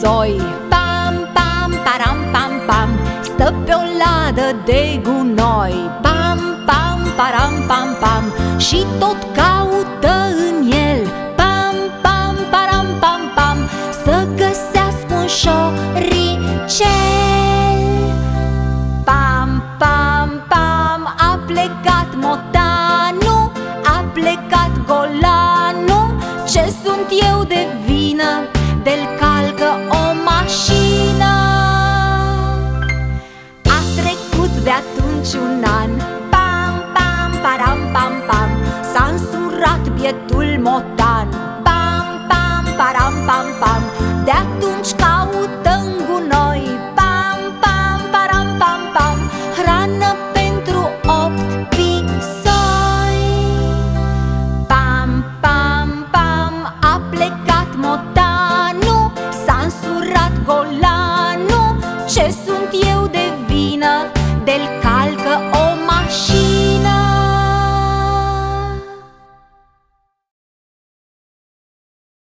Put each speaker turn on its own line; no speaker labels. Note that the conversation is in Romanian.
soi Pam, pam, param, pam, pam Stă pe o ladă de gunoi. Pam, pam, param, pam, pam Și tot caută în el. Pam, pam, param, pam, pam Să găsească un șoricel. Pam, pam, pam A plecat motanul A plecat golanul Ce sunt eu de vină unde-l calcă o mașină. A trecut de atunci un an. Pam, pam, param, pam, pam. S-a însurat bietul motan. Pam, pam, param, pam, pam. De atunci ca del campo.